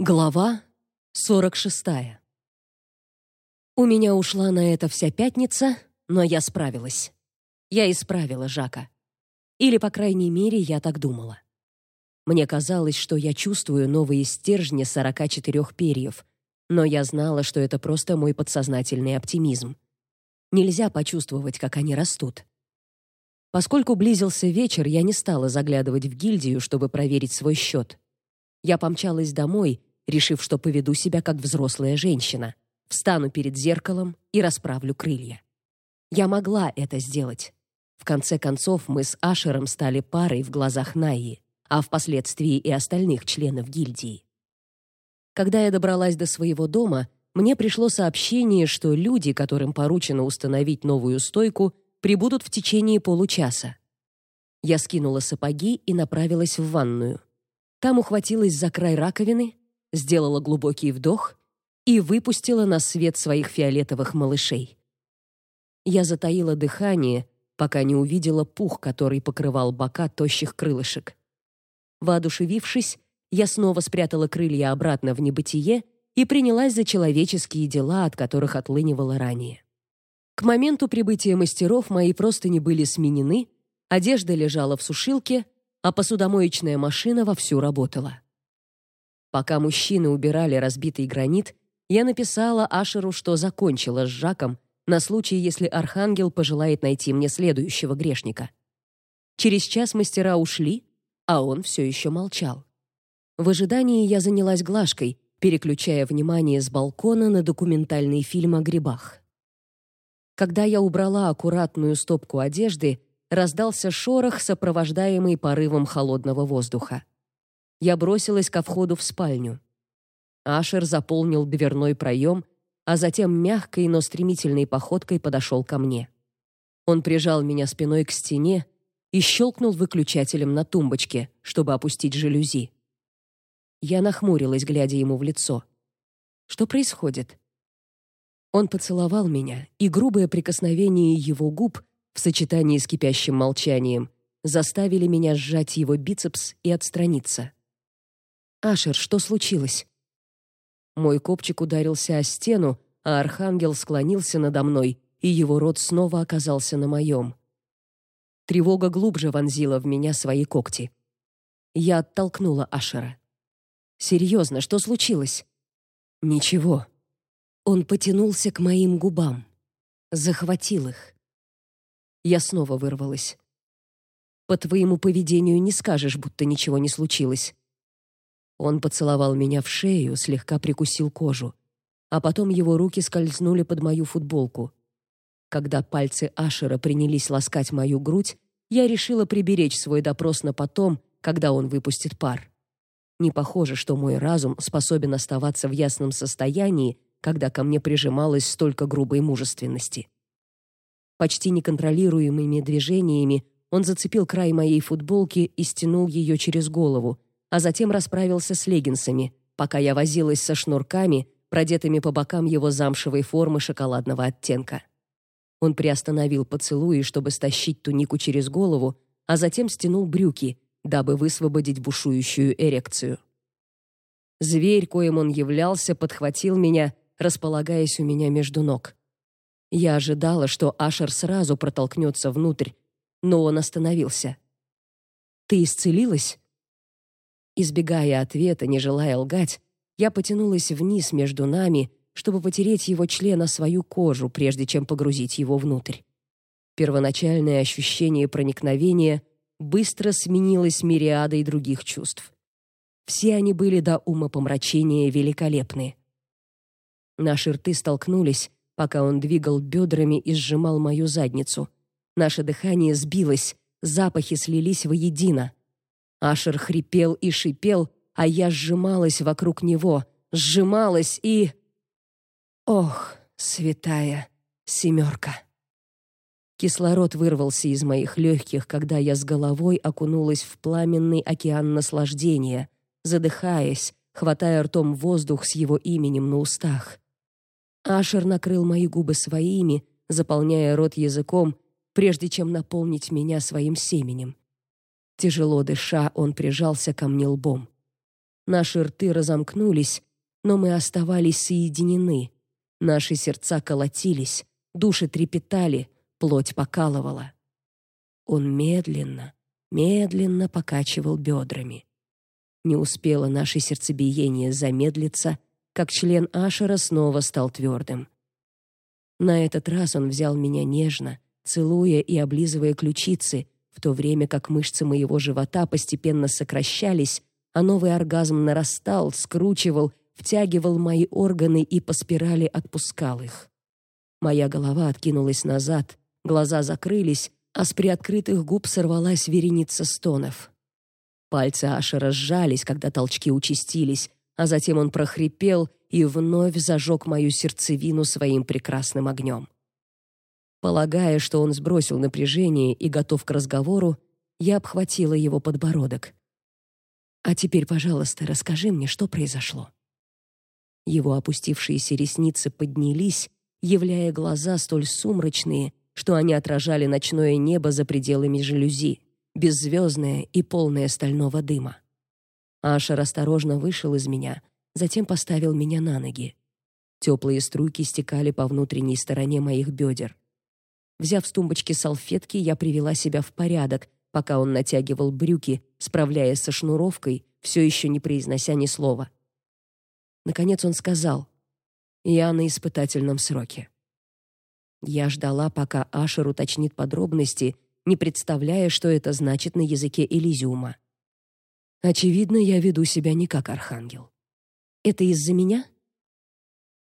Глава 46. У меня ушла на это вся пятница, но я справилась. Я исправила Жака. Или, по крайней мере, я так думала. Мне казалось, что я чувствую новые стержни 44 перьев, но я знала, что это просто мой подсознательный оптимизм. Нельзя почувствовать, как они растут. Поскольку близился вечер, я не стала заглядывать в гильдию, чтобы проверить свой счет. Я помчалась домой решив, что поведу себя как взрослая женщина. Встану перед зеркалом и расправлю крылья. Я могла это сделать. В конце концов, мы с Ашером стали парой в глазах Наи, а впоследствии и остальных членов гильдии. Когда я добралась до своего дома, мне пришло сообщение, что люди, которым поручено установить новую стойку, прибудут в течение получаса. Я скинула сапоги и направилась в ванную. Там ухватилась за край раковины, сделала глубокий вдох и выпустила на свет своих фиолетовых малышей. Я затаила дыхание, пока не увидела пух, который покрывал бока тощих крылышек. Воодушевившись, я снова спрятала крылья обратно в небытие и принялась за человеческие дела, от которых отлынивала ранее. К моменту прибытия мастеров мои простыни были сменены, одежда лежала в сушилке, а посудомоечная машина вовсю работала. Пока мужчины убирали разбитый гранит, я написала Ашеру, что закончила с Жаком на случай, если архангел пожелает найти мне следующего грешника. Через час мастера ушли, а он все еще молчал. В ожидании я занялась глажкой, переключая внимание с балкона на документальный фильм о грибах. Когда я убрала аккуратную стопку одежды, раздался шорох, сопровождаемый порывом холодного воздуха я бросилась ко входу в спальню. Ашер заполнил дверной проем, а затем мягкой, но стремительной походкой подошел ко мне. Он прижал меня спиной к стене и щелкнул выключателем на тумбочке, чтобы опустить жалюзи. Я нахмурилась, глядя ему в лицо. Что происходит? Он поцеловал меня, и грубое прикосновение его губ в сочетании с кипящим молчанием заставили меня сжать его бицепс и отстраниться. Ашер, что случилось? Мой копчик ударился о стену, а архангел склонился надо мной, и его рот снова оказался на моем. Тревога глубже вонзила в меня свои когти. Я оттолкнула Ашера. Серьезно, что случилось? Ничего. Он потянулся к моим губам, захватил их. Я снова вырвалась. По твоему поведению не скажешь, будто ничего не случилось. Он поцеловал меня в шею, слегка прикусил кожу, а потом его руки скользнули под мою футболку. Когда пальцы Ашера принялись ласкать мою грудь, я решила приберечь свой допрос на потом, когда он выпустит пар. Не похоже, что мой разум способен оставаться в ясном состоянии, когда ко мне прижималось столько грубой мужественности. Почти неконтролируемыми движениями он зацепил край моей футболки и стянул ее через голову, а затем расправился с леггинсами, пока я возилась со шнурками, продетыми по бокам его замшевой формы шоколадного оттенка. Он приостановил поцелуи, чтобы стащить тунику через голову, а затем стянул брюки, дабы высвободить бушующую эрекцию. Зверь, коим он являлся, подхватил меня, располагаясь у меня между ног. Я ожидала, что Ашер сразу протолкнется внутрь, но он остановился. «Ты исцелилась?» Избегая ответа, не желая лгать, я потянулась вниз между нами, чтобы потереть его член о свою кожу, прежде чем погрузить его внутрь. Первоначальное ощущение проникновения быстро сменилось мириадой других чувств. Все они были до ума помрачения великолепны. Наши рты столкнулись, пока он двигал бедрами и сжимал мою задницу. Наше дыхание сбилось, запахи слились воедино. Ашер хрипел и шипел, а я сжималась вокруг него, сжималась и... Ох, святая семерка. Кислород вырвался из моих легких, когда я с головой окунулась в пламенный океан наслаждения, задыхаясь, хватая ртом воздух с его именем на устах. Ашер накрыл мои губы своими, заполняя рот языком, прежде чем наполнить меня своим семенем. Тяжело дыша, он прижался ко мне лбом. Наши рты разомкнулись, но мы оставались соединены. Наши сердца колотились, души трепетали, плоть покалывала. Он медленно, медленно покачивал бедрами. Не успело наше сердцебиение замедлиться, как член Ашера снова стал твердым. На этот раз он взял меня нежно, целуя и облизывая ключицы, в то время как мышцы моего живота постепенно сокращались, а новый оргазм нарастал, скручивал, втягивал мои органы и по спирали отпускал их. Моя голова откинулась назад, глаза закрылись, а с приоткрытых губ сорвалась вереница стонов. Пальцы Ашера разжались, когда толчки участились, а затем он прохрипел и вновь зажег мою сердцевину своим прекрасным огнем. Полагая, что он сбросил напряжение и готов к разговору, я обхватила его подбородок. А теперь, пожалуйста, расскажи мне, что произошло. Его опустившиеся ресницы поднялись, являя глаза столь сумрачные, что они отражали ночное небо за пределами жалюзи, беззвездное и полное стального дыма. Ашер осторожно вышел из меня, затем поставил меня на ноги. Теплые струйки стекали по внутренней стороне моих бедер. Взяв с тумбочки салфетки, я привела себя в порядок, пока он натягивал брюки, справляясь со шнуровкой, все еще не произнося ни слова. Наконец он сказал: "Я на испытательном сроке". Я ждала, пока Ашер уточнит подробности, не представляя, что это значит на языке Элизиума. Очевидно, я веду себя не как архангел. Это из-за меня?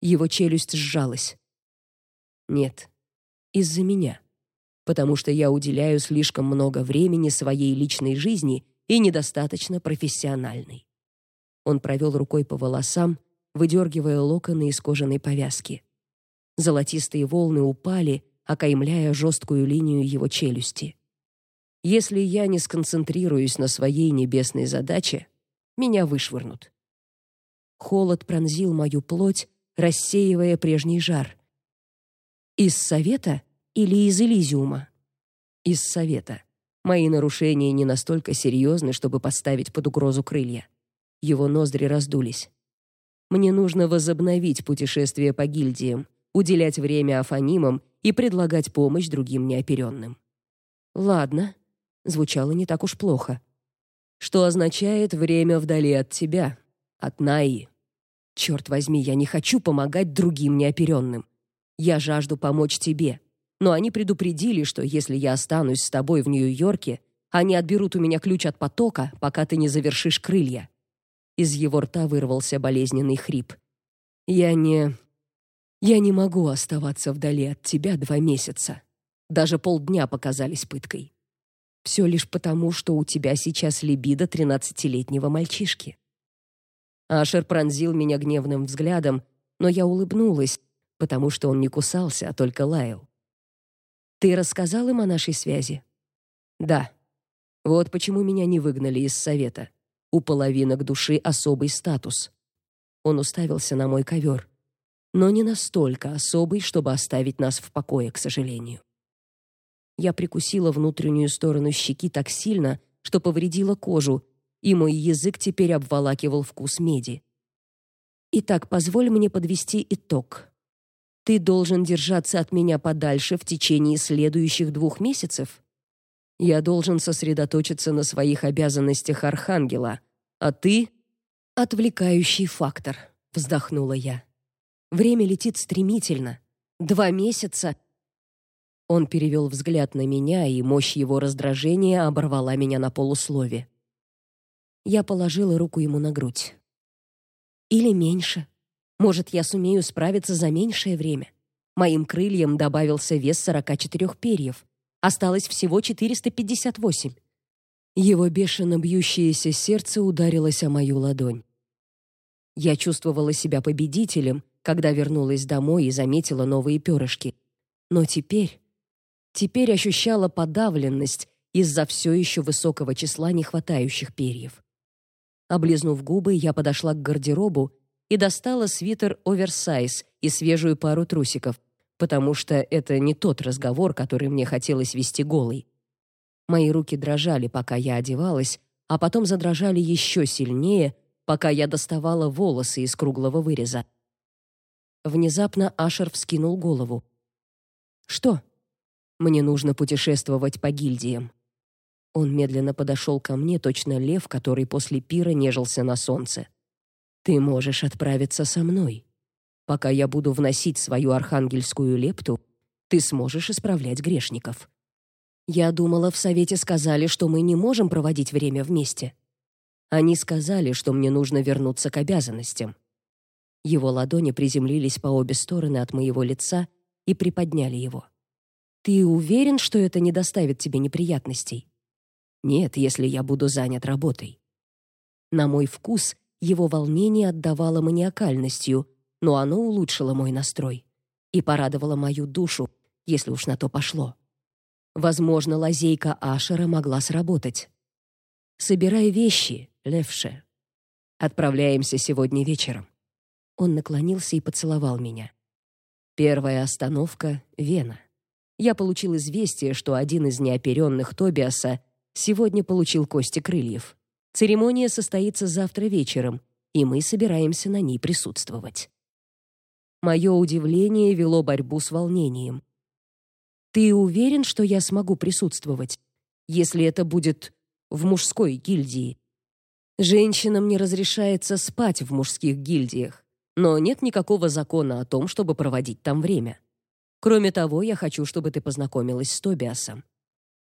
Его челюсть сжалась. Нет, из-за меня потому что я уделяю слишком много времени своей личной жизни и недостаточно профессиональной. Он провел рукой по волосам, выдергивая локоны из кожаной повязки. Золотистые волны упали, окаймляя жесткую линию его челюсти. Если я не сконцентрируюсь на своей небесной задаче, меня вышвырнут. Холод пронзил мою плоть, рассеивая прежний жар. Из совета или из Элизиума? Из совета. Мои нарушения не настолько серьезны, чтобы поставить под угрозу крылья. Его ноздри раздулись. Мне нужно возобновить путешествие по гильдиям, уделять время афанимам и предлагать помощь другим неоперенным. Ладно, звучало не так уж плохо. Что означает время вдали от тебя, от Наи. Черт возьми, я не хочу помогать другим неоперенным. Я жажду помочь тебе но они предупредили, что если я останусь с тобой в Нью-Йорке, они отберут у меня ключ от потока, пока ты не завершишь крылья. Из его рта вырвался болезненный хрип. Я не я не могу оставаться вдали от тебя два месяца. Даже полдня показались пыткой. Все лишь потому, что у тебя сейчас либидо тринадцатилетнего мальчишки. Ашер пронзил меня гневным взглядом, но я улыбнулась, потому что он не кусался, а только лаял. Ты рассказал им о нашей связи? Да. Вот почему меня не выгнали из совета. У половинок души особый статус. Он уставился на мой ковер. Но не настолько особый, чтобы оставить нас в покое, к сожалению. Я прикусила внутреннюю сторону щеки так сильно, что повредила кожу, и мой язык теперь обволакивал вкус меди. Итак, позволь мне подвести итог. Ты должен держаться от меня подальше в течение следующих двух месяцев. Я должен сосредоточиться на своих обязанностях архангела, а ты отвлекающий фактор, вздохнула я. Время летит стремительно. Два месяца. Он перевел взгляд на меня, и мощь его раздражения оборвала меня на полуслове. Я положила руку ему на грудь. Или меньше. Может, я сумею справиться за меньшее время. Моим крыльям добавился вес 44 перьев. Осталось всего 458. Его бешено бьющееся сердце ударилось о мою ладонь. Я чувствовала себя победителем, когда вернулась домой и заметила новые перышки. Но теперь, теперь ощущала подавленность из-за все еще высокого числа нехватающих перьев. Облизнув губы, я подошла к гардеробу и достала свитер оверсайз и свежую пару трусиков, потому что это не тот разговор, который мне хотелось вести голой. Мои руки дрожали, пока я одевалась, а потом задрожали еще сильнее, пока я доставала волосы из круглого выреза. Внезапно Ашер вскинул голову. «Что?» «Мне нужно путешествовать по гильдиям». Он медленно подошел ко мне, точно лев, который после пира нежился на солнце. «Ты можешь отправиться со мной. Пока я буду вносить свою архангельскую лепту, ты сможешь исправлять грешников». Я думала, в совете сказали, что мы не можем проводить время вместе. Они сказали, что мне нужно вернуться к обязанностям. Его ладони приземлились по обе стороны от моего лица и приподняли его. Ты уверен, что это не доставит тебе неприятностей? Нет, если я буду занят работой. На мой вкус его волнение отдавало маниакальностью, но оно улучшило мой настрой и порадовало мою душу, если уж на то пошло. Возможно, лазейка Ашера могла сработать. Собирай вещи, Левше. Отправляемся сегодня вечером. Он наклонился и поцеловал меня. Первая остановка Вена. Я получил известие, что один из неоперенных Тобиаса сегодня получил кости крыльев. Церемония состоится завтра вечером, и мы собираемся на ней присутствовать. Мое удивление вело борьбу с волнением. Ты уверен, что я смогу присутствовать, если это будет в мужской гильдии? Женщинам не разрешается спать в мужских гильдиях, но нет никакого закона о том, чтобы проводить там время. Кроме того, я хочу, чтобы ты познакомилась с Тобиасом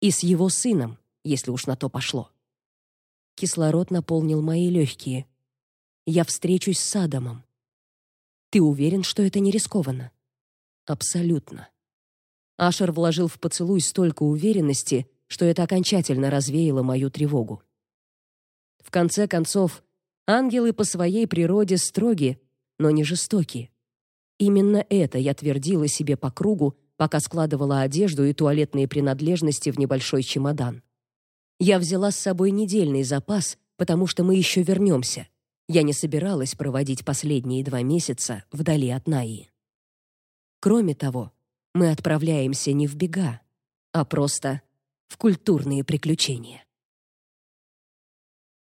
и с его сыном, если уж на то пошло. Кислород наполнил мои легкие. Я встречусь с Адамом. Ты уверен, что это не рискованно? Абсолютно. Ашер вложил в поцелуй столько уверенности, что это окончательно развеяло мою тревогу. В конце концов, ангелы по своей природе строги, но не жестоки. Именно это я твердила себе по кругу, пока складывала одежду и туалетные принадлежности в небольшой чемодан. Я взяла с собой недельный запас, потому что мы еще вернемся. Я не собиралась проводить последние два месяца вдали от Наи. Кроме того, мы отправляемся не в бега, а просто в культурные приключения.